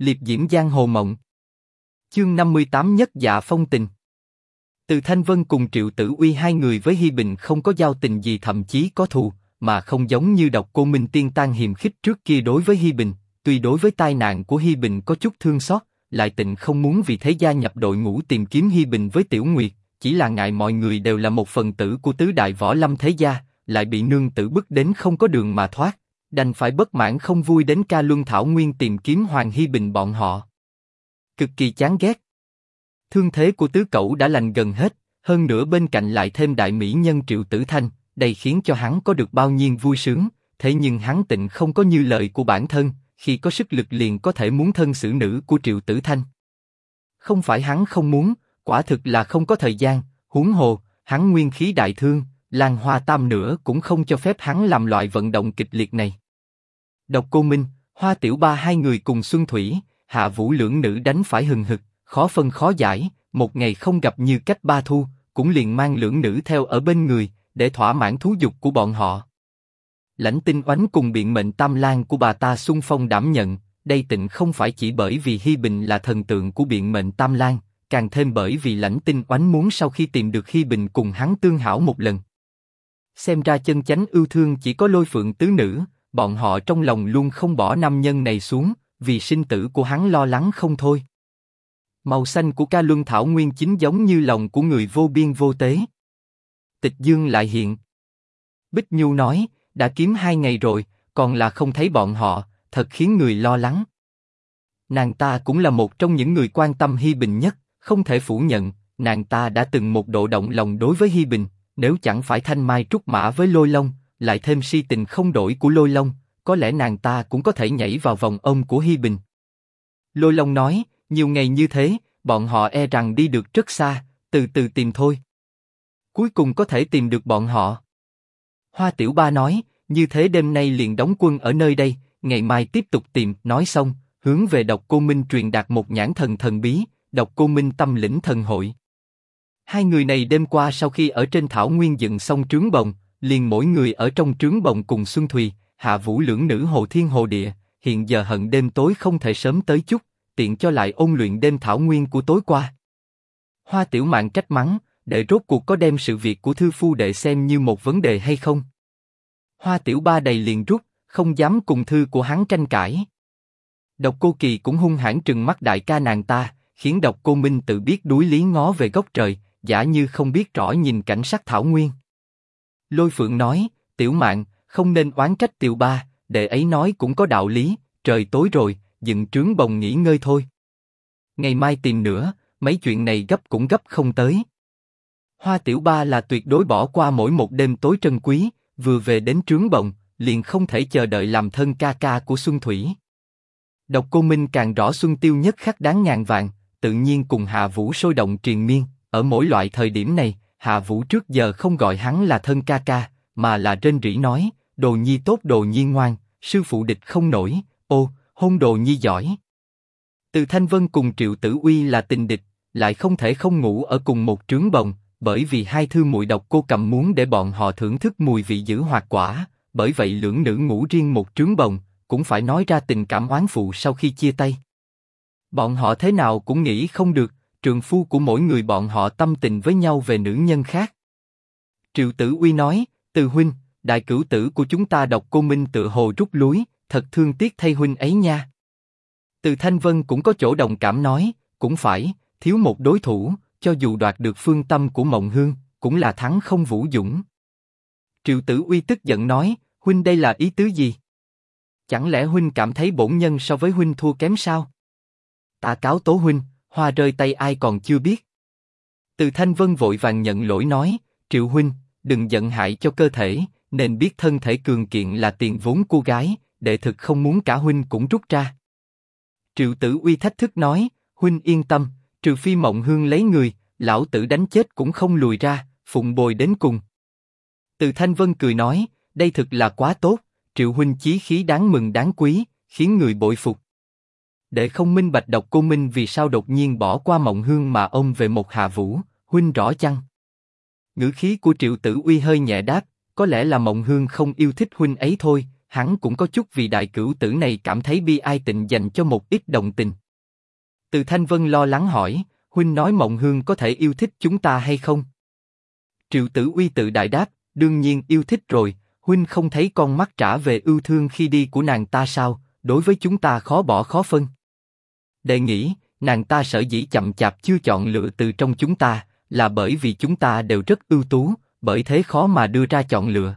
liệp diễm giang hồ mộng. Chương 58 nhất dạ phong tình. Từ Thanh Vân cùng Triệu Tử Uy hai người với Hi Bình không có giao tình gì thậm chí có thù, mà không giống như độc cô Minh Tiên Tan hiềm khích trước kia đối với Hi Bình, tuy đối với tai nạn của Hi Bình có chút thương xót, lại tịnh không muốn vì thế gia nhập đội ngũ tìm kiếm Hi Bình với Tiểu Nguyệt, chỉ là ngại mọi người đều là một phần tử của tứ đại võ lâm thế gia, lại bị nương tử bức đến không có đường mà thoát, đành phải bất mãn không vui đến ca luân thảo nguyên tìm kiếm Hoàng Hi Bình bọn họ. Cực kỳ chán ghét. Thương thế của tứ cậu đã lành gần hết, hơn nữa bên cạnh lại thêm đại mỹ nhân Triệu Tử Thanh, đây khiến cho hắn có được bao nhiêu vui sướng. Thế nhưng hắn tịnh không có như lời của bản thân, khi có sức lực liền có thể muốn thân xử nữ của Triệu Tử Thanh. Không phải hắn không muốn, quả thực là không có thời gian. Huống hồ, hắn nguyên khí đại thương, Lan Hoa Tam nữa cũng không cho phép hắn làm loại vận động kịch liệt này. Độc Cô Minh, Hoa Tiểu Ba hai người cùng Xuân Thủy, Hạ Vũ lưỡng nữ đánh phải hừng hực, khó phân khó giải, một ngày không gặp như cách ba thu, cũng liền mang lưỡng nữ theo ở bên người, để thỏa mãn thú dục của bọn họ. Lãnh tinh oánh cùng biện mệnh tam lang của bà ta xung phong đảm nhận, đây tịnh không phải chỉ bởi vì Hi Bình là thần tượng của biện mệnh tam lang càng thêm bởi vì lãnh tinh oánh muốn sau khi tìm được Hi Bình cùng hắn tương hảo một lần. Xem ra chân chánh ưu thương chỉ có lôi phượng tứ nữ, bọn họ trong lòng luôn không bỏ nam nhân này xuống, vì sinh tử của hắn lo lắng không thôi. Màu xanh của ca luân thảo nguyên chính giống như lòng của người vô biên vô tế. Tịch Dương lại hiện. Bích Nhu nói, đã kiếm hai ngày rồi, còn là không thấy bọn họ, thật khiến người lo lắng. Nàng ta cũng là một trong những người quan tâm Hi Bình nhất, không thể phủ nhận, nàng ta đã từng một độ động lòng đối với Hi Bình, nếu chẳng phải thanh mai trúc mã với Lôi Long, lại thêm si tình không đổi của Lôi Long, có lẽ nàng ta cũng có thể nhảy vào vòng ôm của Hi Bình. Lôi Long nói, nhiều ngày như thế, bọn họ e rằng đi được rất xa, từ từ tìm thôi. Cuối cùng có thể tìm được bọn họ. Hoa Tiểu Ba nói, như thế đêm nay liền đóng quân ở nơi đây, ngày mai tiếp tục tìm. Nói xong, hướng về Độc Cô Minh truyền đạt một nhãn thần thần bí, Độc Cô Minh tâm lĩnh thần hội. Hai người này đêm qua sau khi ở trên thảo nguyên dựng xong trướng bồng, liền mỗi người ở trong trướng bồng cùng Xuân Thùy, Hạ Vũ lưỡng nữ Hồ Thiên Hồ Địa, hiện giờ hận đêm tối không thể sớm tới chút, tiện cho lại ôn luyện đêm thảo nguyên của tối qua. Hoa Tiểu Mạn trách mắng, đệ rốt cuộc có đem sự việc của thư phu đệ xem như một vấn đề hay không? Hoa Tiểu Ba đầy liền rút, không dám cùng thư của hắn tranh cãi. Độc Cô Kỳ cũng hung hãn trừng mắt đại ca nàng ta, khiến Độc Cô Minh tự biết đuối lý ngó về góc trời, giả như không biết rõ nhìn cảnh sắc thảo nguyên. Lôi Phượng nói, Tiểu Mạn, không nên oán trách Tiểu Ba, đệ ấy nói cũng có đạo lý, trời tối rồi, dựng trướng bồng nghỉ ngơi thôi. Ngày mai tìm nữa, mấy chuyện này gấp cũng gấp không tới. Hoa Tiểu Ba là tuyệt đối bỏ qua mỗi một đêm tối trân quý, vừa về đến trướng bồng, liền không thể chờ đợi làm thân ca ca của Xuân Thủy. Độc Cô Minh càng rõ Xuân Tiêu nhất khắc đáng ngàn vàng, tự nhiên cùng Hạ Vũ sôi động triền miên. Ở mỗi loại thời điểm này, Hạ Vũ trước giờ không gọi hắn là thân ca ca, mà là trên rỉ nói, đồ nhi tốt đồ nhi ngoan, sư phụ địch không nổi, ô, hôn đồ nhi giỏi. Từ Thanh Vân cùng Triệu Tử Uy là tình địch, lại không thể không ngủ ở cùng một trướng bồng, bởi vì hai thư muội độc cô cầm muốn để bọn họ thưởng thức mùi vị dữ hoạt quả, bởi vậy lưỡng nữ ngủ riêng một trướng bồng, cũng phải nói ra tình cảm oán phụ sau khi chia tay. Bọn họ thế nào cũng nghĩ không được, trường phu của mỗi người bọn họ tâm tình với nhau về nữ nhân khác. Triệu Tử Uy nói, Từ huynh, đại cửu tử của chúng ta độc cô minh tự hồ rút lui, thật thương tiếc thay huynh ấy nha. Từ Thanh Vân cũng có chỗ đồng cảm nói, cũng phải, thiếu một đối thủ, cho dù đoạt được phương tâm của Mộng Hương, cũng là thắng không vũ dũng. Triệu Tử Uy tức giận nói, huynh đây là ý tứ gì? Chẳng lẽ huynh cảm thấy bổn nhân so với huynh thua kém sao? Ta cáo tố huynh, hoa rơi tay ai còn chưa biết. Từ Thanh Vân vội vàng nhận lỗi nói, Triệu huynh, đừng giận hại cho cơ thể, nên biết thân thể cường kiện là tiền vốn cô gái, đệ thực không muốn cả huynh cũng rút ra. Triệu Tử Uy thách thức nói, huynh yên tâm, trừ phi mộng hương lấy người, lão tử đánh chết cũng không lùi ra, phụng bồi đến cùng. Từ Thanh Vân cười nói, đây thực là quá tốt, Triệu huynh chí khí đáng mừng đáng quý, khiến người bội phục. Để không minh bạch độc cô minh vì sao đột nhiên bỏ qua mộng hương mà ôm về một hạ vũ, huynh rõ chăng? Ngữ khí của Triệu Tử Uy hơi nhẹ đáp, có lẽ là mộng hương không yêu thích huynh ấy thôi, hắn cũng có chút vì đại cửu tử này cảm thấy bi ai tịnh dành cho một ít đồng tình. Từ Thanh Vân lo lắng hỏi, huynh nói Mộng Hương có thể yêu thích chúng ta hay không? Triệu Tử Uy tự đại đáp, đương nhiên yêu thích rồi, huynh không thấy con mắt trả về ưu thương khi đi của nàng ta sao? Đối với chúng ta khó bỏ khó phân đề nghĩ, nàng ta sở dĩ chậm chạp chưa chọn lựa từ trong chúng ta, là bởi vì chúng ta đều rất ưu tú, bởi thế khó mà đưa ra chọn lựa.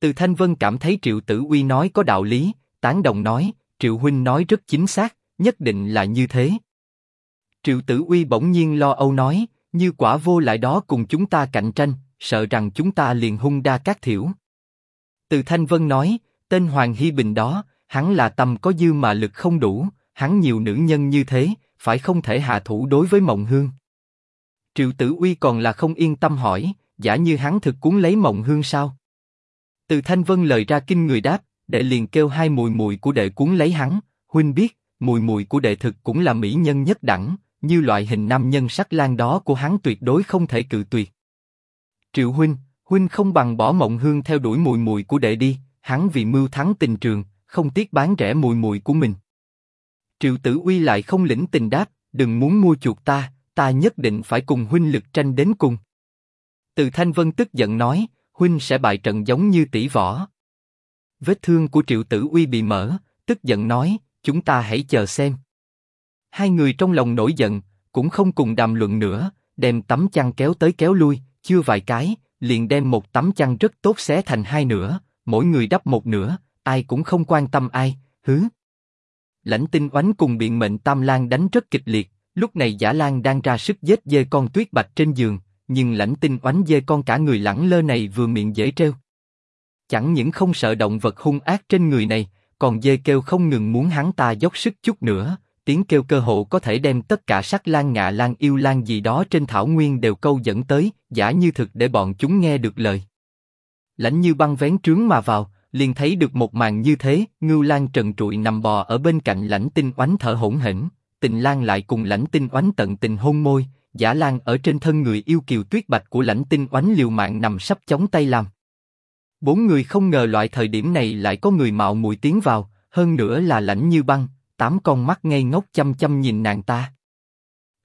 Từ Thanh Vân cảm thấy Triệu Tử Uy nói có đạo lý, tán đồng nói, Triệu Huynh nói rất chính xác, nhất định là như thế. Triệu Tử Uy bỗng nhiên lo âu nói, như quả vô lại đó cùng chúng ta cạnh tranh, sợ rằng chúng ta liền hung đa các thiểu. Từ Thanh Vân nói, tên Hoàng Hy Bình đó, hắn là tâm có dư mà lực không đủ, hắn nhiều nữ nhân như thế, phải không thể hạ thủ đối với Mộng Hương. Triệu Tử Uy còn là không yên tâm hỏi, giả như hắn thực cuốn lấy Mộng Hương sao? Từ Thanh Vân lời ra kinh người đáp, đệ liền kêu hai mùi mùi của đệ cuốn lấy hắn, huynh biết, mùi mùi của đệ thực cũng là mỹ nhân nhất đẳng, như loại hình nam nhân sắc lang đó của hắn tuyệt đối không thể cự tuyệt. Triệu huynh, huynh không bằng bỏ mộng hương theo đuổi mùi mùi của đệ đi, hắn vì mưu thắng tình trường, không tiếc bán rẻ mùi mùi của mình. Triệu Tử Uy lại không lĩnh tình đáp, đừng muốn mua chuộc ta, ta nhất định phải cùng huynh lực tranh đến cùng. Từ Thanh Vân tức giận nói, huynh sẽ bại trận giống như tỷ võ. Vết thương của Triệu Tử Uy bị mở, tức giận nói, chúng ta hãy chờ xem. Hai người trong lòng nổi giận, cũng không cùng đàm luận nữa, đem tấm chăn kéo tới kéo lui, chưa vài cái, liền đem một tấm chăn rất tốt xé thành hai nửa, mỗi người đắp một nửa, ai cũng không quan tâm ai, hứ. Lãnh tinh oánh cùng biện mệnh Tam Lan đánh rất kịch liệt, lúc này Giả Lan đang ra sức giết dê con tuyết bạch trên giường, nhưng lãnh tinh oánh dê con cả người lẳng lơ này vừa miệng dễ treo. Chẳng những không sợ động vật hung ác trên người này, còn dê kêu không ngừng muốn hắn ta dốc sức chút nữa, tiếng kêu cơ hộ có thể đem tất cả sắc lan ngạ lan yêu lan gì đó trên thảo nguyên đều câu dẫn tới, giả như thực để bọn chúng nghe được lời. Lãnh như băng vén trướng mà vào, liền thấy được một màn như thế, ngưu lang trần trụi nằm bò ở bên cạnh lãnh tinh oánh thở hổn hển, tình lang lại cùng lãnh tinh oánh tận tình hôn môi, giả lang ở trên thân người yêu kiều tuyết bạch của lãnh tinh oánh liều mạng nằm sắp chống tay làm. Bốn người không ngờ loại thời điểm này lại có người mạo muội tiến vào, hơn nữa là lãnh như băng, tám con mắt ngây ngốc chăm chăm nhìn nàng ta.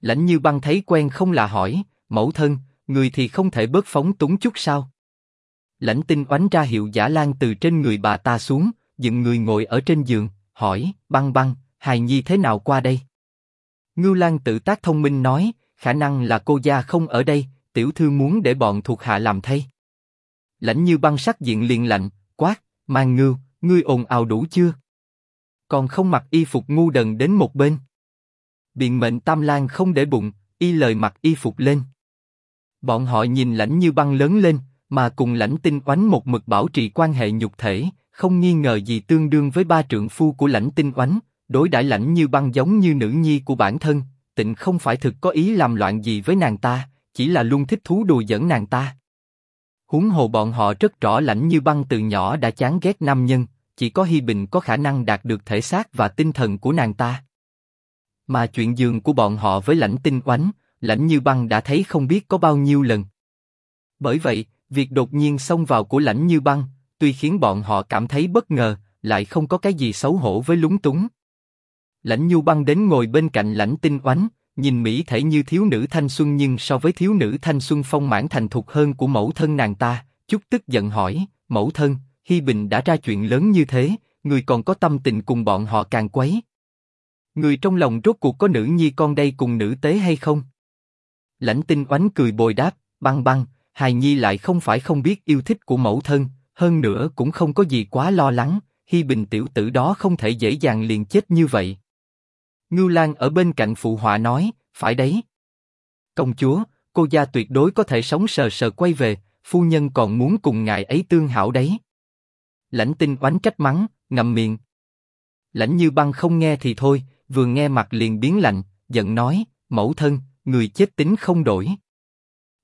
Lãnh như băng thấy quen không là hỏi, mẫu thân, người thì không thể bớt phóng túng chút sao? Lãnh tinh oánh ra hiệu giả lan từ trên người bà ta xuống, dựng người ngồi ở trên giường, hỏi, băng băng, hài nhi thế nào qua đây? Ngưu Lan tự tác thông minh nói, khả năng là cô gia không ở đây, tiểu thư muốn để bọn thuộc hạ làm thay. Lãnh như băng sắc diện liền lạnh, quát, mang ngưu, ngươi ồn ào đủ chưa? Còn không mặc y phục ngu đần đến một bên. Biện mệnh Tam Lan không để bụng, y lời mặc y phục lên. Bọn họ nhìn lãnh như băng lớn lên, mà cùng lãnh tinh oánh một mực bảo trì quan hệ nhục thể, không nghi ngờ gì tương đương với ba trượng phu của lãnh tinh oánh, đối đãi lãnh như băng giống như nữ nhi của bản thân, tịnh không phải thực có ý làm loạn gì với nàng ta, chỉ là luôn thích thú đùa giỡn nàng ta. Huống hồ bọn họ rất rõ lãnh như băng từ nhỏ đã chán ghét nam nhân, chỉ có Hi Bình có khả năng đạt được thể xác và tinh thần của nàng ta. Mà chuyện giường của bọn họ với lãnh tinh oánh, lãnh như băng đã thấy không biết có bao nhiêu lần. Bởi vậy, việc đột nhiên xông vào của lãnh như băng, tuy khiến bọn họ cảm thấy bất ngờ, lại không có cái gì xấu hổ với lúng túng. Lãnh Nhu băng đến ngồi bên cạnh lãnh tinh oánh, nhìn mỹ thể như thiếu nữ thanh xuân nhưng so với thiếu nữ thanh xuân phong mãn thành thục hơn của mẫu thân nàng ta, chút tức giận hỏi, mẫu thân, Hi Bình đã ra chuyện lớn như thế, người còn có tâm tình cùng bọn họ càng quấy. Người trong lòng rốt cuộc có nữ nhi con đây cùng nữ tế hay không? Lãnh tinh oánh cười bồi đáp, băng băng, hài nhi lại không phải không biết yêu thích của mẫu thân, hơn nữa cũng không có gì quá lo lắng, Hi Bình tiểu tử đó không thể dễ dàng liền chết như vậy. Ngưu Lan ở bên cạnh phụ họa nói, phải đấy. Công chúa, cô gia tuyệt đối có thể sống sờ sờ quay về, phu nhân còn muốn cùng ngài ấy tương hảo đấy. Lãnh tinh oánh trách mắng, ngậm miệng. Lãnh như băng không nghe thì thôi, vừa nghe mặt liền biến lạnh, giận nói, mẫu thân, người chết tính không đổi.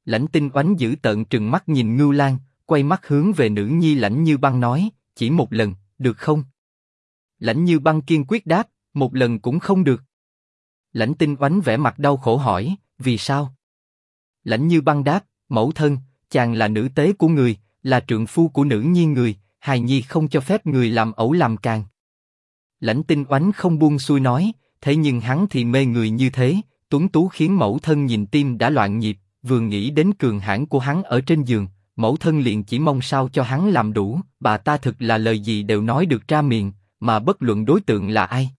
Lãnh tinh oánh giữ tợn trừng mắt nhìn Ngưu Lan, quay mắt hướng về nữ nhi lãnh như băng nói, chỉ một lần, được không? Lãnh như băng kiên quyết đáp, một lần cũng không được. Lãnh tinh oánh vẻ mặt đau khổ hỏi, vì sao? Lãnh như băng đáp, mẫu thân, chàng là nữ tế của người, là trượng phu của nữ nhi người, hài nhi không cho phép người làm ẩu làm càng. Lãnh tinh oánh không buông xuôi nói, thế nhưng hắn thì mê người như thế, tuấn tú khiến mẫu thân nhìn tim đã loạn nhịp, vừa nghĩ đến cường hãn của hắn ở trên giường, mẫu thân liền chỉ mong sao cho hắn làm đủ, bà ta thực là lời gì đều nói được ra miệng, mà bất luận đối tượng là ai.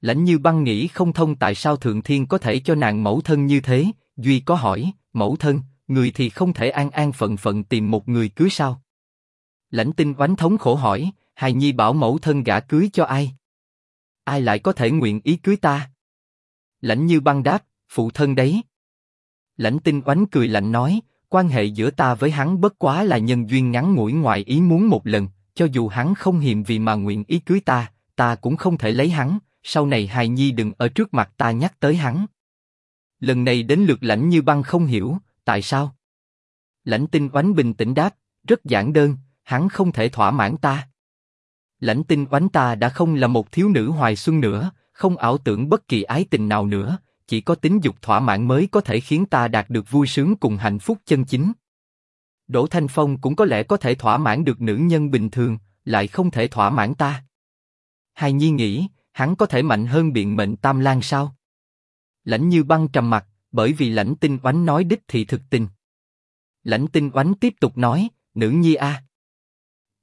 Lãnh như băng nghĩ không thông tại sao thượng thiên có thể cho nàng mẫu thân như thế, duy có hỏi, mẫu thân, người thì không thể an an phận phận tìm một người cưới sao? Lãnh tinh oánh thống khổ hỏi, hài nhi bảo mẫu thân gả cưới cho ai? Ai lại có thể nguyện ý cưới ta? Lãnh như băng đáp, phụ thân đấy. Lãnh tinh oánh cười lạnh nói, quan hệ giữa ta với hắn bất quá là nhân duyên ngắn ngủi ngoài ý muốn một lần, cho dù hắn không hiềm vì mà nguyện ý cưới ta, ta cũng không thể lấy hắn, sau này hài nhi đừng ở trước mặt ta nhắc tới hắn. Lần này đến lượt lãnh như băng không hiểu, tại sao? Lãnh tinh oánh bình tĩnh đáp, rất giản đơn, hắn không thể thỏa mãn ta. Lãnh tinh oánh ta đã không là một thiếu nữ hoài xuân nữa, không ảo tưởng bất kỳ ái tình nào nữa, chỉ có tính dục thỏa mãn mới có thể khiến ta đạt được vui sướng cùng hạnh phúc chân chính. Đỗ Thanh Phong cũng có lẽ có thể thỏa mãn được nữ nhân bình thường, lại không thể thỏa mãn ta. Hai Nhi nghĩ, hắn có thể mạnh hơn biện mệnh Tam Lan sao? Lãnh Như Băng trầm mặt, bởi vì Lãnh Tinh Oánh nói đích thì thực tình. Lãnh Tinh Oánh tiếp tục nói, nữ nhi a,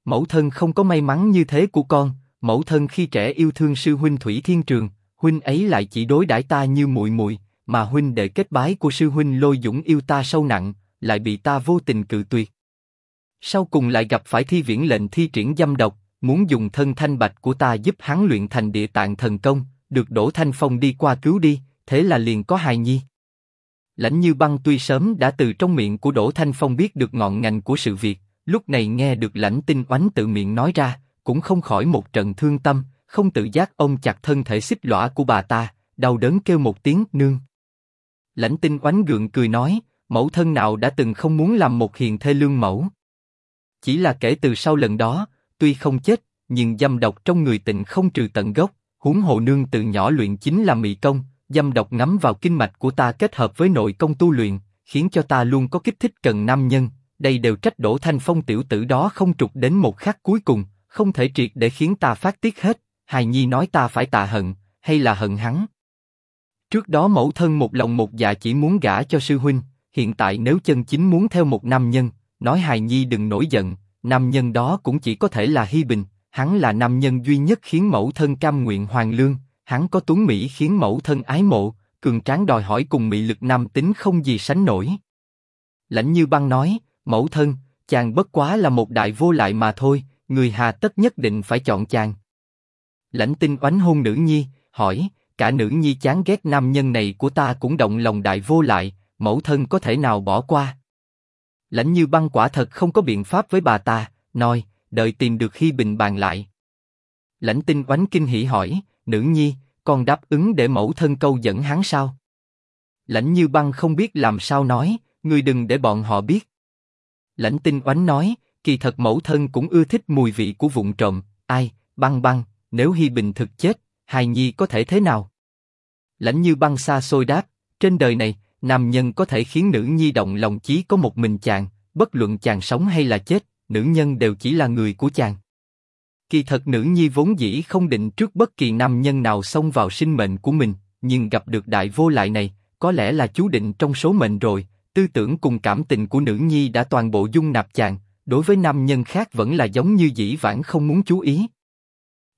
mẫu thân không có may mắn như thế của con, mẫu thân khi trẻ yêu thương sư huynh Thủy Thiên Trường, huynh ấy lại chỉ đối đãi ta như muội muội, mà huynh đệ kết bái của sư huynh Lôi Dũng yêu ta sâu nặng, lại bị ta vô tình cự tuyệt. Sau cùng lại gặp phải thi viễn lệnh thi triển dâm độc, muốn dùng thân thanh bạch của ta giúp hắn luyện thành địa tạng thần công, được Đỗ Thanh Phong đi qua cứu đi, thế là liền có hài nhi. Lãnh Như Băng tuy sớm đã từ trong miệng của Đỗ Thanh Phong biết được ngọn ngành của sự việc, lúc này nghe được lãnh tinh oánh tự miệng nói ra, cũng không khỏi một trận thương tâm, không tự giác ôm chặt thân thể xích lõa của bà ta, đau đớn kêu một tiếng nương. Lãnh tinh oánh gượng cười nói, mẫu thân nào đã từng không muốn làm một hiền thê lương mẫu. Chỉ là kể từ sau lần đó, tuy không chết, nhưng dâm độc trong người tịnh không trừ tận gốc, huống hồ nương từ nhỏ luyện chính là mị công, dâm độc ngắm vào kinh mạch của ta kết hợp với nội công tu luyện, khiến cho ta luôn có kích thích cần nam nhân, đây đều trách đổ thanh phong tiểu tử đó không trục đến một khắc cuối cùng, không thể triệt để khiến ta phát tiết hết, hài nhi nói ta phải tạ hận, hay là hận hắn. Trước đó mẫu thân một lòng một dạ chỉ muốn gả cho sư huynh, hiện tại nếu chân chính muốn theo một nam nhân, nói hài nhi đừng nổi giận, nam nhân đó cũng chỉ có thể là Hi Bình, hắn là nam nhân duy nhất khiến mẫu thân cam nguyện hoàng lương, hắn có tuấn mỹ khiến mẫu thân ái mộ, cường tráng đòi hỏi cùng mỹ lực nam tính không gì sánh nổi. Lãnh Như Băng nói, mẫu thân, chàng bất quá là một đại vô lại mà thôi, người hà tất nhất định phải chọn chàng. Lãnh Tinh oánh hôn nữ nhi, hỏi, cả nữ nhi chán ghét nam nhân này của ta cũng động lòng đại vô lại, mẫu thân có thể nào bỏ qua? Lãnh Như Băng quả thật không có biện pháp với bà ta, nói, đợi tìm được khi bình bàn lại. Lãnh Tinh oánh kinh hỉ hỏi, nữ nhi, con đáp ứng để mẫu thân câu dẫn hắn sao? Lãnh Như Băng không biết làm sao nói, ngươi đừng để bọn họ biết. Lãnh Tinh oánh nói, kỳ thật mẫu thân cũng ưa thích mùi vị của vụn trộm, ai, băng băng, nếu Hi Bình thực chết, hài nhi có thể thế nào? Lãnh Như Băng xa xôi đáp, trên đời này, nam nhân có thể khiến nữ nhi động lòng chí có một mình chàng, bất luận chàng sống hay là chết, nữ nhân đều chỉ là người của chàng. Kỳ thật nữ nhi vốn dĩ không định trước bất kỳ nam nhân nào xông vào sinh mệnh của mình, nhưng gặp được đại vô lại này, có lẽ là chú định trong số mệnh rồi. Tư tưởng cùng cảm tình của nữ nhi đã toàn bộ dung nạp chàng, đối với nam nhân khác vẫn là giống như dĩ vãng không muốn chú ý.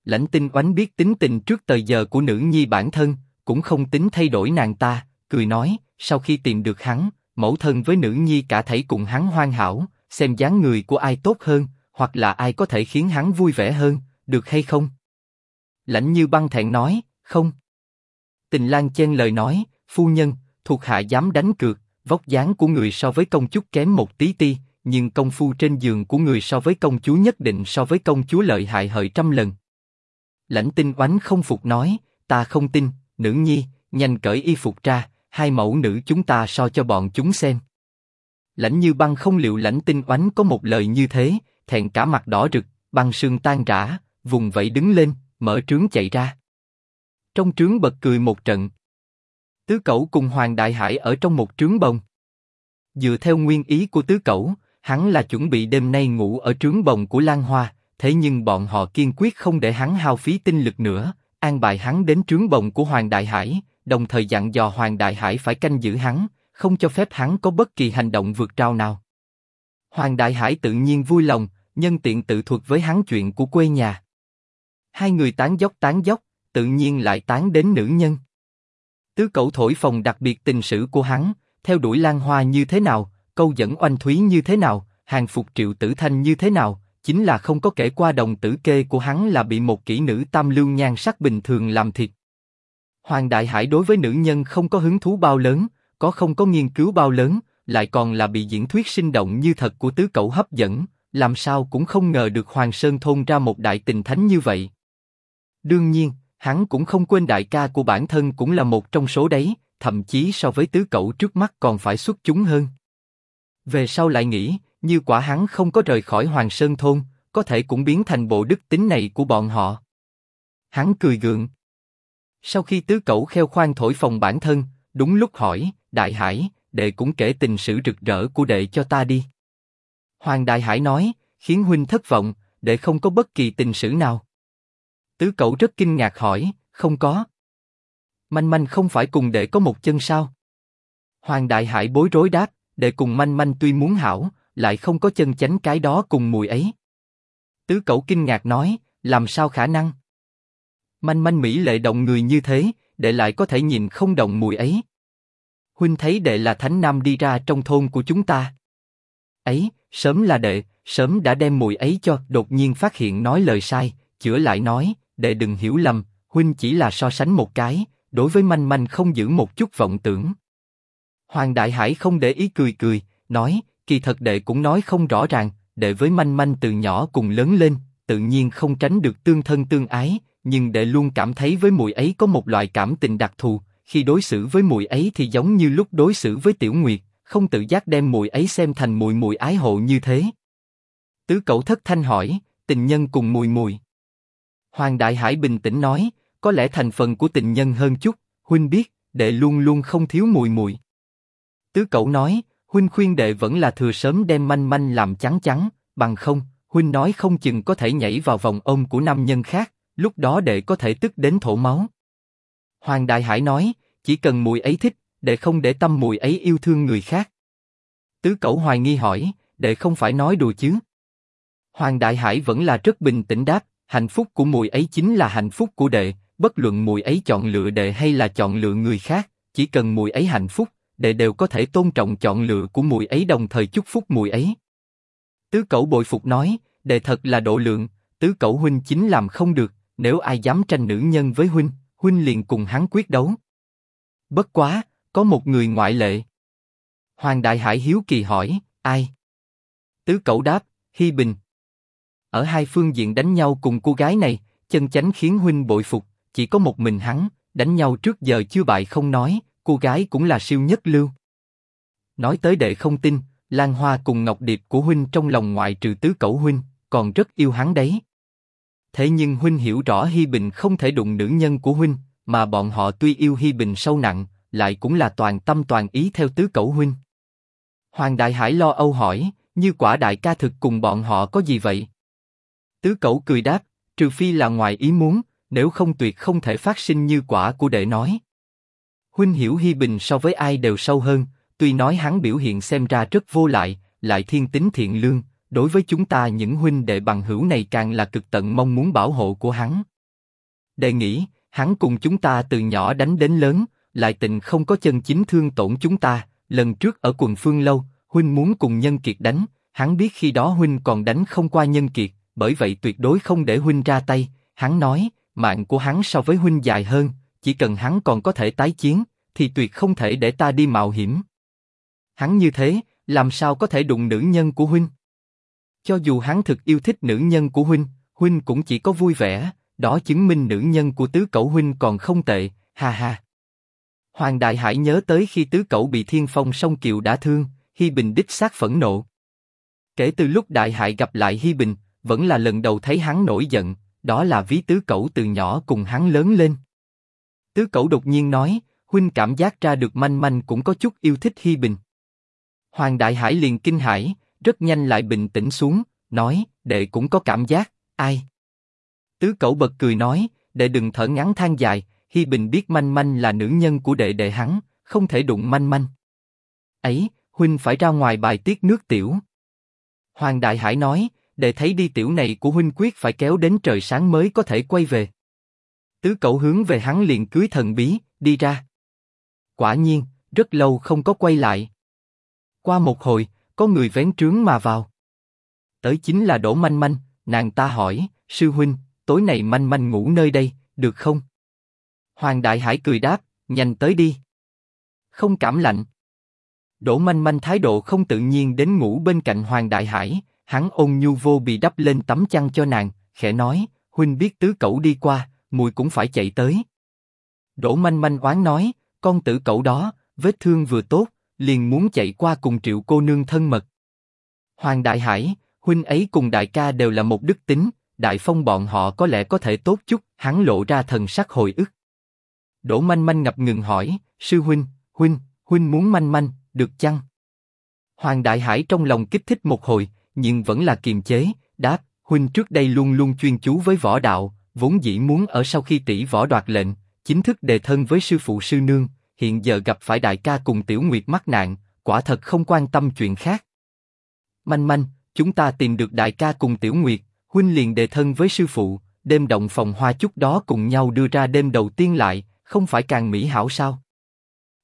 Lãnh tinh oánh biết tính tình trước thời giờ của nữ nhi bản thân, cũng không tính thay đổi nàng ta, cười nói, sau khi tìm được hắn, mẫu thân với nữ nhi cả thảy cùng hắn hoan hảo, xem dáng người của ai tốt hơn, hoặc là ai có thể khiến hắn vui vẻ hơn, được hay không? Lãnh như băng thẹn nói, không. Tình Lan chen lời nói, phu nhân, thuộc hạ dám đánh cược, vóc dáng của người so với công chúa kém một tí ti, nhưng công phu trên giường của người so với công chúa nhất định so với công chúa lợi hại hợi trăm lần. Lãnh tinh oánh không phục nói, ta không tin, nữ nhi, nhanh cởi y phục ra, hai mẫu nữ chúng ta so cho bọn chúng xem. Lãnh như băng không liệu lãnh tinh oánh có một lời như thế, thẹn cả mặt đỏ rực, băng sương tan rã, vùng vẫy đứng lên, mở trướng chạy ra. Trong trướng bật cười một trận. Tứ cẩu cùng Hoàng Đại Hải ở trong một trướng bồng. Dựa theo nguyên ý của tứ cẩu, hắn là chuẩn bị đêm nay ngủ ở trướng bồng của Lan Hoa, thế nhưng bọn họ kiên quyết không để hắn hao phí tinh lực nữa, an bài hắn đến trướng bồng của Hoàng Đại Hải, đồng thời dặn dò Hoàng Đại Hải phải canh giữ hắn, không cho phép hắn có bất kỳ hành động vượt trao nào. Hoàng Đại Hải tự nhiên vui lòng, nhân tiện tự thuật với hắn chuyện của quê nhà. Hai người tán dốc tán dốc, tự nhiên lại tán đến nữ nhân. Tứ cậu thổi phòng đặc biệt tình sử của hắn, theo đuổi Lan Hoa như thế nào, câu dẫn oanh thúy như thế nào, hàng phục triệu tử thanh như thế nào, chính là không có kể qua đồng tử kê của hắn là bị một kỹ nữ tam lưu nhan sắc bình thường làm thịt. Hoàng Đại Hải đối với nữ nhân không có hứng thú bao lớn, có không có nghiên cứu bao lớn, lại còn là bị diễn thuyết sinh động như thật của tứ cậu hấp dẫn, làm sao cũng không ngờ được Hoàng Sơn thôn ra một đại tình thánh như vậy. Đương nhiên, hắn cũng không quên đại ca của bản thân cũng là một trong số đấy, thậm chí so với tứ cậu trước mắt còn phải xuất chúng hơn. Về sau lại nghĩ, như quả hắn không có rời khỏi Hoàng Sơn thôn, có thể cũng biến thành bộ đức tính này của bọn họ. Hắn cười gượng. Sau khi tứ cậu kheo khoan thổi phòng bản thân, đúng lúc hỏi, Đại Hải, đệ cũng kể tình sử rực rỡ của đệ cho ta đi. Hoàng Đại Hải nói, khiến huynh thất vọng, đệ không có bất kỳ tình sử nào. Tứ cậu rất kinh ngạc hỏi, không có. Manh manh không phải cùng đệ có một chân sao? Hoàng Đại Hải bối rối đáp, đệ cùng manh manh tuy muốn hảo, lại không có chân chánh cái đó cùng mùi ấy. Tứ cậu kinh ngạc nói, làm sao khả năng? Manh manh mỹ lệ động người như thế, đệ lại có thể nhìn không động mùi ấy. Huynh thấy đệ là thánh nam đi ra trong thôn của chúng ta. Ấy, sớm là đệ, sớm đã đem mùi ấy cho. Đột nhiên phát hiện nói lời sai, chữa lại nói, đệ đừng hiểu lầm, huynh chỉ là so sánh một cái, đối với manh manh không giữ một chút vọng tưởng. Hoàng Đại Hải không để ý cười cười, nói, kỳ thật đệ cũng nói không rõ ràng, đệ với manh manh từ nhỏ cùng lớn lên, tự nhiên không tránh được tương thân tương ái, nhưng đệ luôn cảm thấy với mùi ấy có một loại cảm tình đặc thù, khi đối xử với mùi ấy thì giống như lúc đối xử với Tiểu Nguyệt, không tự giác đem mùi ấy xem thành mùi mùi ái hộ như thế. Tứ cậu thất thanh hỏi, tình nhân cùng mùi mùi. Hoàng Đại Hải bình tĩnh nói, có lẽ thành phần của tình nhân hơn chút, huynh biết, đệ luôn luôn không thiếu mùi mùi. Tứ cậu nói, huynh khuyên đệ vẫn là thừa sớm đem manh manh làm trắng trắng, bằng không, huynh nói không chừng có thể nhảy vào vòng ôm của nam nhân khác, lúc đó đệ có thể tức đến thổ máu. Hoàng Đại Hải nói, chỉ cần mùi ấy thích, đệ không để tâm mùi ấy yêu thương người khác. Tứ Cẩu hoài nghi hỏi, đệ không phải nói đùa chứ? Hoàng Đại Hải vẫn là rất bình tĩnh đáp, hạnh phúc của mùi ấy chính là hạnh phúc của đệ, bất luận mùi ấy chọn lựa đệ hay là chọn lựa người khác, chỉ cần mùi ấy hạnh phúc, đệ đều có thể tôn trọng chọn lựa của mùi ấy đồng thời chúc phúc mùi ấy. Tứ Cẩu bội phục nói, đệ thật là độ lượng, Tứ Cẩu huynh chính làm không được, nếu ai dám tranh nữ nhân với huynh, huynh liền cùng hắn quyết đấu. Bất quá, có một người ngoại lệ. Hoàng Đại Hải hiếu kỳ hỏi, ai? Tứ Cẩu đáp, Hi Bình. Ở hai phương diện đánh nhau cùng cô gái này, chân chánh khiến huynh bội phục, chỉ có một mình hắn, đánh nhau trước giờ chưa bại không nói, cô gái cũng là siêu nhất lưu. Nói tới đệ không tin, Lan Hoa cùng Ngọc Điệp của huynh trong lòng ngoại trừ tứ cẩu huynh, còn rất yêu hắn đấy. Thế nhưng huynh hiểu rõ Hi Bình không thể đụng nữ nhân của huynh, mà bọn họ tuy yêu Hi Bình sâu nặng, lại cũng là toàn tâm toàn ý theo tứ cẩu huynh. Hoàng Đại Hải lo âu hỏi, như quả đại ca thực cùng bọn họ có gì vậy? Tứ cẩu cười đáp, trừ phi là ngoài ý muốn, nếu không tuyệt không thể phát sinh như quả của đệ nói. Huynh hiểu Hi Bình so với ai đều sâu hơn, tuy nói hắn biểu hiện xem ra rất vô lại, lại thiên tính thiện lương, đối với chúng ta những huynh đệ bằng hữu này càng là cực tận mong muốn bảo hộ của hắn. Đề nghĩ, hắn cùng chúng ta từ nhỏ đánh đến lớn, lại tình không có chân chính thương tổn chúng ta. Lần trước ở quần phương lâu, huynh muốn cùng nhân kiệt đánh, hắn biết khi đó huynh còn đánh không qua nhân kiệt, bởi vậy tuyệt đối không để huynh ra tay. Hắn nói, mạng của hắn so với huynh dài hơn, chỉ cần hắn còn có thể tái chiến, thì tuyệt không thể để ta đi mạo hiểm. Hắn như thế, làm sao có thể đụng nữ nhân của huynh? Cho dù hắn thực yêu thích nữ nhân của huynh, huynh cũng chỉ có vui vẻ, đó chứng minh nữ nhân của tứ cậu huynh còn không tệ, ha ha. Hoàng Đại Hải nhớ tới khi tứ cậu bị Thiên Phong song kiều đã thương, Hi Bình đích xác phẫn nộ. Kể từ lúc Đại Hải gặp lại Hi Bình, vẫn là lần đầu thấy hắn nổi giận, đó là ví tứ cậu từ nhỏ cùng hắn lớn lên. Tứ cẩu đột nhiên nói, huynh cảm giác ra được manh manh cũng có chút yêu thích Hi Bình. Hoàng Đại Hải liền kinh hãi, rất nhanh lại bình tĩnh xuống, nói, đệ cũng có cảm giác, ai? Tứ cẩu bật cười nói, đệ đừng thở ngắn than dài, Hi Bình biết manh manh là nữ nhân của đệ đệ hắn, không thể đụng manh manh. Ấy, huynh phải ra ngoài bài tiết nước tiểu. Hoàng Đại Hải nói, đệ thấy đi tiểu này của huynh quyết phải kéo đến trời sáng mới có thể quay về. Tứ cậu hướng về hắn liền cưới thần bí, đi ra. Quả nhiên, rất lâu không có quay lại. Qua một hồi, có người vén trướng mà vào. Tới chính là Đỗ Manh Manh, nàng ta hỏi, sư huynh, tối nay Manh Manh ngủ nơi đây, được không? Hoàng Đại Hải cười đáp, nhanh tới đi. Không cảm lạnh. Đỗ Manh Manh thái độ không tự nhiên đến ngủ bên cạnh Hoàng Đại Hải, hắn ôn nhu vô bị đắp lên tấm chăn cho nàng, khẽ nói, huynh biết tứ cậu đi qua, mùi cũng phải chạy tới. Đỗ Manh Manh oán nói, con tử cậu đó, vết thương vừa tốt, liền muốn chạy qua cùng triệu cô nương thân mật. Hoàng Đại Hải, huynh ấy cùng đại ca đều là một đức tính, đại phong bọn họ có lẽ có thể tốt chút, hắn lộ ra thần sắc hồi ức. Đỗ Manh Manh ngập ngừng hỏi, sư huynh, huynh, huynh muốn Manh Manh, được chăng? Hoàng Đại Hải trong lòng kích thích một hồi, nhưng vẫn là kiềm chế, đáp, huynh trước đây luôn luôn chuyên chú với võ đạo, vốn dĩ muốn ở sau khi tỷ võ đoạt lệnh, chính thức đề thân với sư phụ sư nương, hiện giờ gặp phải đại ca cùng tiểu nguyệt mắc nạn, quả thật không quan tâm chuyện khác. Manh manh, chúng ta tìm được đại ca cùng tiểu nguyệt, huynh liền đề thân với sư phụ, đêm động phòng hoa chút đó cùng nhau đưa ra đêm đầu tiên lại, không phải càng mỹ hảo sao?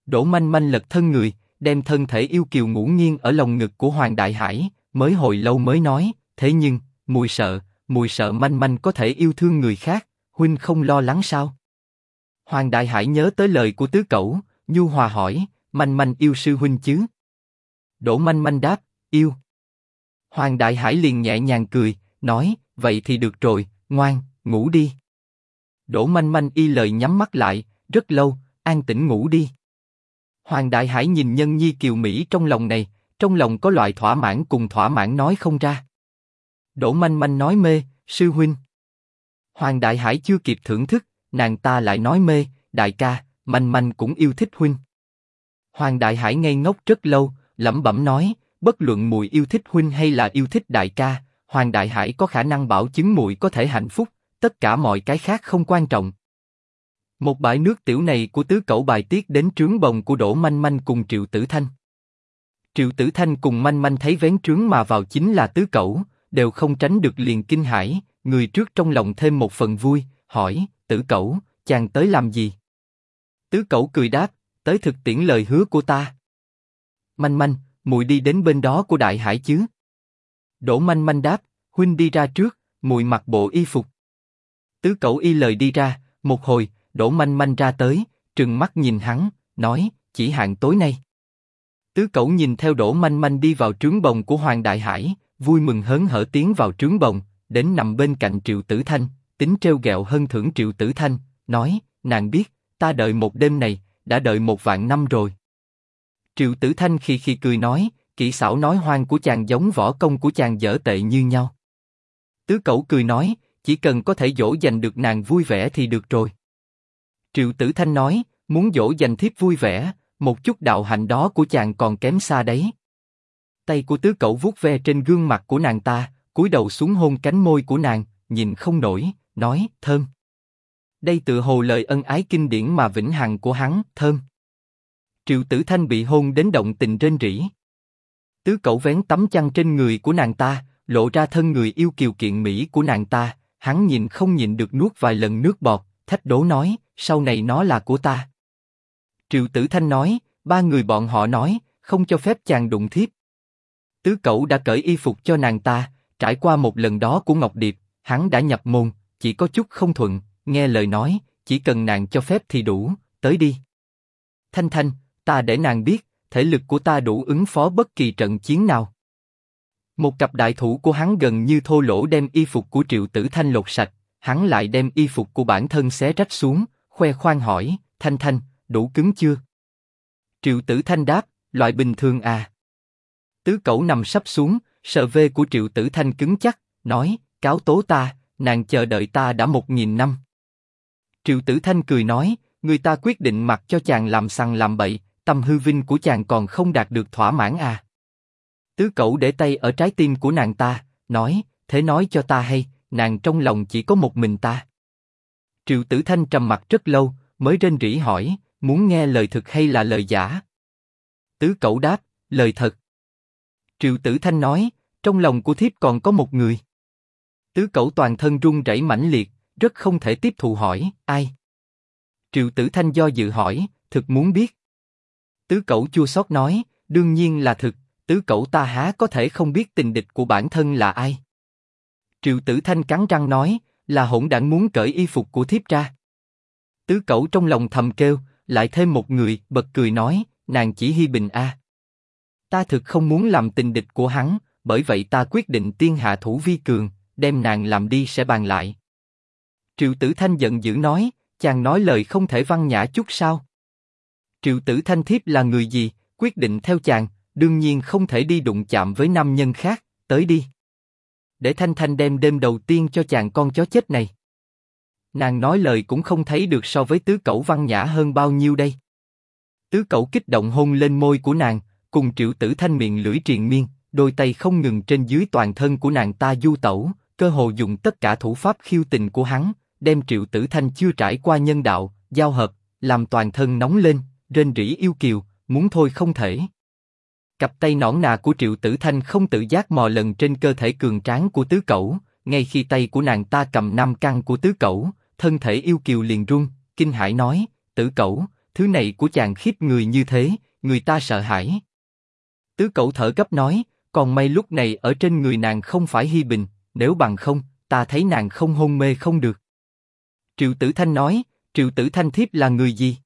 Đỗ manh manh lật thân người, đem thân thể yêu kiều ngủ nghiêng ở lòng ngực của Hoàng Đại Hải, mới hồi lâu mới nói, thế nhưng, mùi sợ, mùi sợ manh manh có thể yêu thương người khác, huynh không lo lắng sao? Hoàng Đại Hải nhớ tới lời của tứ cẩu, nhu hòa hỏi, manh manh yêu sư huynh chứ? Đỗ manh manh đáp, yêu. Hoàng Đại Hải liền nhẹ nhàng cười, nói, vậy thì được rồi, ngoan, ngủ đi. Đỗ manh manh y lời nhắm mắt lại, rất lâu, an tĩnh ngủ đi. Hoàng Đại Hải nhìn nhân nhi kiều Mỹ trong lòng này, trong lòng có loại thỏa mãn cùng thỏa mãn nói không ra. Đỗ manh manh nói mê, sư huynh. Hoàng Đại Hải chưa kịp thưởng thức, nàng ta lại nói mê, đại ca, manh manh cũng yêu thích huynh. Hoàng Đại Hải ngây ngốc rất lâu, lẩm bẩm nói, bất luận mùi yêu thích huynh hay là yêu thích đại ca, Hoàng Đại Hải có khả năng bảo chứng mùi có thể hạnh phúc, tất cả mọi cái khác không quan trọng. Một bãi nước tiểu này của tứ cẩu bài tiết đến trướng bồng của Đỗ Manh Manh cùng Triệu Tử Thanh. Triệu Tử Thanh cùng Manh Manh thấy vén trướng mà vào chính là tứ cẩu, đều không tránh được liền kinh hãi, người trước trong lòng thêm một phần vui, hỏi, tử cẩu, chàng tới làm gì? Tứ cẩu cười đáp, tới thực tiễn lời hứa của ta. Manh Manh, muội đi đến bên đó của Đại Hải chứ? Đỗ Manh Manh đáp, huynh đi ra trước, muội mặc bộ y phục. Tứ cẩu y lời đi ra, một hồi, Đỗ Manh Manh ra tới, trừng mắt nhìn hắn, nói, chỉ hạn tối nay. Tứ Cẩu nhìn theo Đỗ Manh Manh đi vào trướng bồng của Hoàng Đại Hải, vui mừng hớn hở tiến vào trướng bồng, đến nằm bên cạnh Triệu Tử Thanh, tính treo gẹo hơn thưởng Triệu Tử Thanh, nói, nàng biết, ta đợi một đêm này, đã đợi một vạn năm rồi. Triệu Tử Thanh khi khi cười nói, kỹ xảo nói hoang của chàng giống võ công của chàng dở tệ như nhau. Tứ Cẩu cười nói, chỉ cần có thể dỗ dành được nàng vui vẻ thì được rồi. Triệu Tử Thanh nói, muốn dỗ dành thiếp vui vẻ, một chút đạo hạnh đó của chàng còn kém xa đấy. Tay của tứ cậu vuốt ve trên gương mặt của nàng ta, cúi đầu xuống hôn cánh môi của nàng, nhìn không nổi, nói thơm. Đây tự hồ lời ân ái kinh điển mà vĩnh hằng của hắn, thơm. Triệu Tử Thanh bị hôn đến động tình trên rỉ. Tứ cậu vén tấm chăn trên người của nàng ta, lộ ra thân người yêu kiều kiện mỹ của nàng ta, hắn nhìn không nhịn được nuốt vài lần nước bọt, thách đố nói, sau này nó là của ta. Triệu Tử Thanh nói, ba người bọn họ nói, không cho phép chàng đụng thiếp. Tứ Cẩu đã cởi y phục cho nàng ta, trải qua một lần đó của Ngọc Điệp, hắn đã nhập môn, chỉ có chút không thuận, nghe lời nói, chỉ cần nàng cho phép thì đủ, tới đi. Thanh Thanh, ta để nàng biết, thể lực của ta đủ ứng phó bất kỳ trận chiến nào. Một cặp đại thủ của hắn gần như thô lỗ đem y phục của Triệu Tử Thanh lột sạch, hắn lại đem y phục của bản thân xé rách xuống, khoe khoang hỏi, Thanh Thanh, đủ cứng chưa? Triệu Tử Thanh đáp, loại bình thường à. Tứ Cẩu nằm sắp xuống, sợ vê của Triệu Tử Thanh cứng chắc, nói, cáo tố ta, nàng chờ đợi ta đã một nghìn năm. Triệu Tử Thanh cười nói, người ta quyết định mặc cho chàng làm sằng làm bậy, tâm hư vinh của chàng còn không đạt được thỏa mãn à. Tứ cẩu để tay ở trái tim của nàng ta, nói, thế nói cho ta hay, nàng trong lòng chỉ có một mình ta. Triệu Tử Thanh trầm mặt rất lâu, mới rên rỉ hỏi, muốn nghe lời thực hay là lời giả? Tứ cẩu đáp, lời thật. Triệu Tử Thanh nói, trong lòng của thiếp còn có một người. Tứ cẩu toàn thân run rẩy mãnh liệt, rất không thể tiếp thụ hỏi, ai? Triệu Tử Thanh do dự hỏi, thực muốn biết. Tứ cẩu chua xót nói, đương nhiên là thực, tứ cẩu ta há có thể không biết tình địch của bản thân là ai. Triệu Tử Thanh cắn răng nói, là hỗn đảng muốn cởi y phục của thiếp ra. Tứ cẩu trong lòng thầm kêu, lại thêm một người, bật cười nói, nàng chỉ hy bình a. Ta thực không muốn làm tình địch của hắn, bởi vậy ta quyết định tiên hạ thủ vi cường, đem nàng làm đi sẽ bàn lại. Triệu Tử Thanh giận dữ nói, chàng nói lời không thể văn nhã chút sao? Triệu Tử Thanh thiếp là người gì, quyết định theo chàng, đương nhiên không thể đi đụng chạm với nam nhân khác, tới đi. Để Thanh Thanh đem đêm đầu tiên cho chàng con chó chết này. Nàng nói lời cũng không thấy được so với tứ cẩu văn nhã hơn bao nhiêu đây. Tứ cẩu kích động hôn lên môi của nàng, cùng triệu tử thanh miệng lưỡi triền miên, đôi tay không ngừng trên dưới toàn thân của nàng ta du tẩu, cơ hồ dùng tất cả thủ pháp khiêu tình của hắn, đem triệu tử thanh chưa trải qua nhân đạo, giao hợp, làm toàn thân nóng lên, rên rỉ yêu kiều, muốn thôi không thể. Cặp tay nõn nà của triệu tử thanh không tự giác mò lần trên cơ thể cường tráng của tứ cẩu, ngay khi tay của nàng ta cầm năm căn của tứ cẩu, thân thể yêu kiều liền run, kinh hãi nói, tử cẩu, thứ này của chàng khiếp người như thế, người ta sợ hãi. Tứ cậu thở gấp nói, còn may lúc này ở trên người nàng không phải hy bình, nếu bằng không, ta thấy nàng không hôn mê không được. Triệu Tử Thanh nói, Triệu Tử Thanh thiếp là người gì?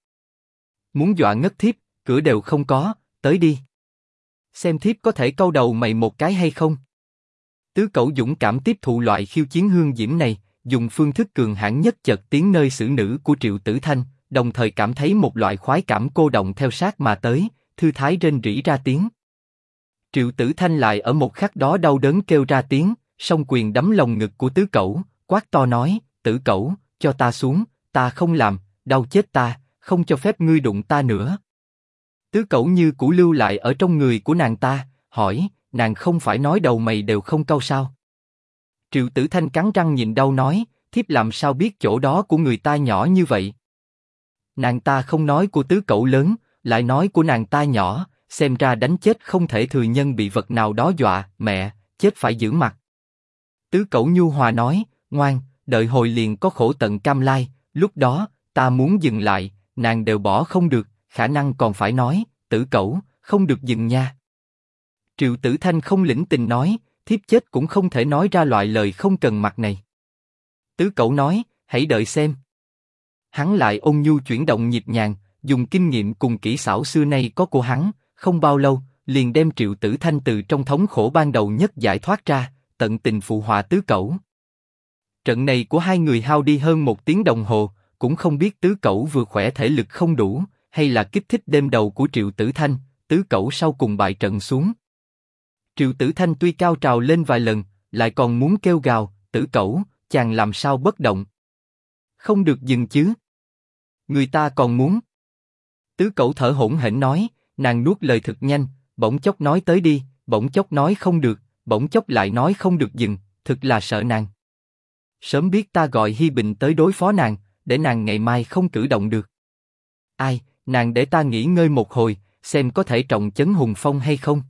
Muốn dọa ngất thiếp, cửa đều không có, tới đi. Xem thiếp có thể câu đầu mày một cái hay không? Tứ cậu dũng cảm tiếp thụ loại khiêu chiến hương diễm này, dùng phương thức cường hãn nhất chợt tiến nơi xử nữ của Triệu Tử Thanh, đồng thời cảm thấy một loại khoái cảm cô động theo sát mà tới, thư thái rên rỉ ra tiếng. Triệu Tử Thanh lại ở một khắc đó đau đớn kêu ra tiếng, song quyền đấm lồng ngực của tứ cẩu, quát to nói, tử cẩu, cho ta xuống, ta không làm, đau chết ta, không cho phép ngươi đụng ta nữa. Tứ cẩu như cũ lưu lại ở trong người của nàng ta, hỏi, nàng không phải nói đầu mày đều không cau sao? Triệu Tử Thanh cắn răng nhìn đau nói, thiếp làm sao biết chỗ đó của người ta nhỏ như vậy? Nàng ta không nói của tứ cậu lớn, lại nói của nàng ta nhỏ, xem ra đánh chết không thể thừa nhân bị vật nào đó dọa, mẹ, chết phải giữ mặt. Tứ cậu nhu hòa nói, ngoan, đợi hồi liền có khổ tận cam lai, lúc đó, ta muốn dừng lại, nàng đều bỏ không được, khả năng còn phải nói, tử cậu, không được dừng nha. Triệu Tử Thanh không lĩnh tình nói, thiếp chết cũng không thể nói ra loại lời không cần mặt này. Tứ cậu nói, hãy đợi xem. Hắn lại ôn nhu chuyển động nhịp nhàng, dùng kinh nghiệm cùng kỹ xảo xưa nay có của hắn, không bao lâu, liền đem triệu tử thanh từ trong thống khổ ban đầu nhất giải thoát ra, tận tình phụ họa tứ cẩu. Trận này của hai người hao đi hơn một tiếng đồng hồ, cũng không biết tứ cẩu vừa khỏe thể lực không đủ, hay là kích thích đêm đầu của triệu tử thanh, tứ cẩu sau cùng bại trận xuống. Triệu Tử Thanh tuy cao trào lên vài lần, lại còn muốn kêu gào, tử cẩu, chàng làm sao bất động? Không được dừng chứ? Người ta còn muốn. Tứ cẩu thở hổn hển nói, nàng nuốt lời thật nhanh, bỗng chốc nói tới đi, bỗng chốc nói không được, bỗng chốc lại nói không được dừng, thực là sợ nàng. Sớm biết ta gọi Hi Bình tới đối phó nàng, để nàng ngày mai không cử động được. Ai, nàng để ta nghỉ ngơi một hồi, xem có thể trọng chấn hùng phong hay không.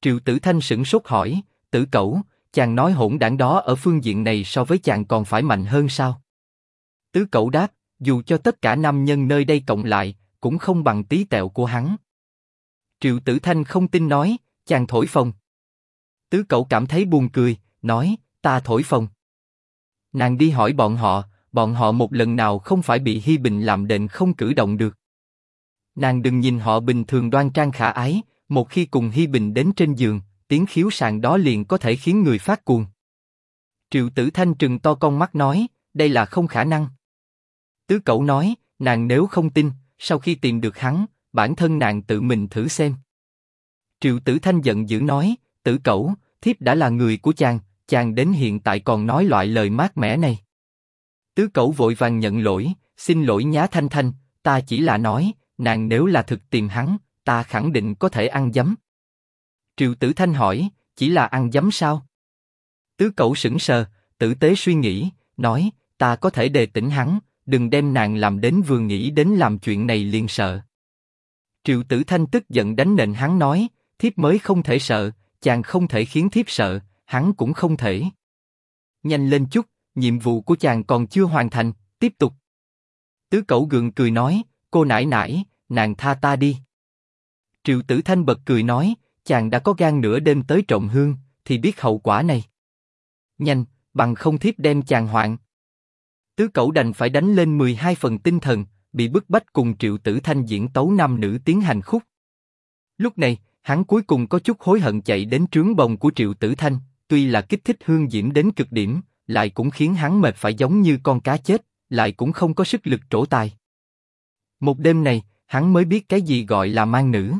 Triệu Tử Thanh sững sốt hỏi, Tử Cẩu, chàng nói hỗn đảng đó ở phương diện này so với chàng còn phải mạnh hơn sao? Tứ Cẩu đáp, dù cho tất cả nam nhân nơi đây cộng lại, cũng không bằng tí tẹo của hắn. Triệu Tử Thanh không tin nói, chàng thổi phồng. Tứ Cẩu cảm thấy buồn cười, nói, ta thổi phồng. Nàng đi hỏi bọn họ, bọn họ một lần nào không phải bị Hi Bình làm đền không cử động được. Nàng đừng nhìn họ bình thường đoan trang khả ái, một khi cùng Hi Bình đến trên giường, tiếng khiếu sàng đó liền có thể khiến người phát cuồng. Triệu Tử Thanh trừng to con mắt nói, đây là không khả năng. Tứ Cẩu nói, nàng nếu không tin, sau khi tìm được hắn, bản thân nàng tự mình thử xem. Triệu Tử Thanh giận dữ nói, Tử Cẩu, thiếp đã là người của chàng, chàng đến hiện tại còn nói loại lời mát mẻ này. Tứ Cẩu vội vàng nhận lỗi, xin lỗi nhá Thanh Thanh, ta chỉ là nói, nàng nếu là thực tìm hắn, ta khẳng định có thể ăn dấm. Triệu Tử Thanh hỏi, chỉ là ăn dấm sao? Tứ cẩu sững sờ, tử tế suy nghĩ, nói, ta có thể đề tỉnh hắn, đừng đem nàng làm đến vừa nghĩ đến làm chuyện này liền sợ. Triệu Tử Thanh tức giận đánh nện hắn nói, thiếp mới không thể sợ, chàng không thể khiến thiếp sợ, hắn cũng không thể. Nhanh lên chút, nhiệm vụ của chàng còn chưa hoàn thành, tiếp tục. Tứ Cẩu gượng cười nói, cô nãi nãi, nàng tha ta đi. Triệu Tử Thanh bật cười nói, chàng đã có gan nửa đêm tới trộm hương, thì biết hậu quả này. Nhanh, bằng không thiếp đem chàng hoạn. Tứ cậu đành phải đánh lên 12 phần tinh thần, bị bức bách cùng Triệu Tử Thanh diễn tấu nam nữ tiến hành khúc. Lúc này, hắn cuối cùng có chút hối hận chạy đến trướng bồng của Triệu Tử Thanh, tuy là kích thích hương diễm đến cực điểm, lại cũng khiến hắn mệt phải giống như con cá chết, lại cũng không có sức lực trổ tài. Một đêm này, hắn mới biết cái gì gọi là mang nữ.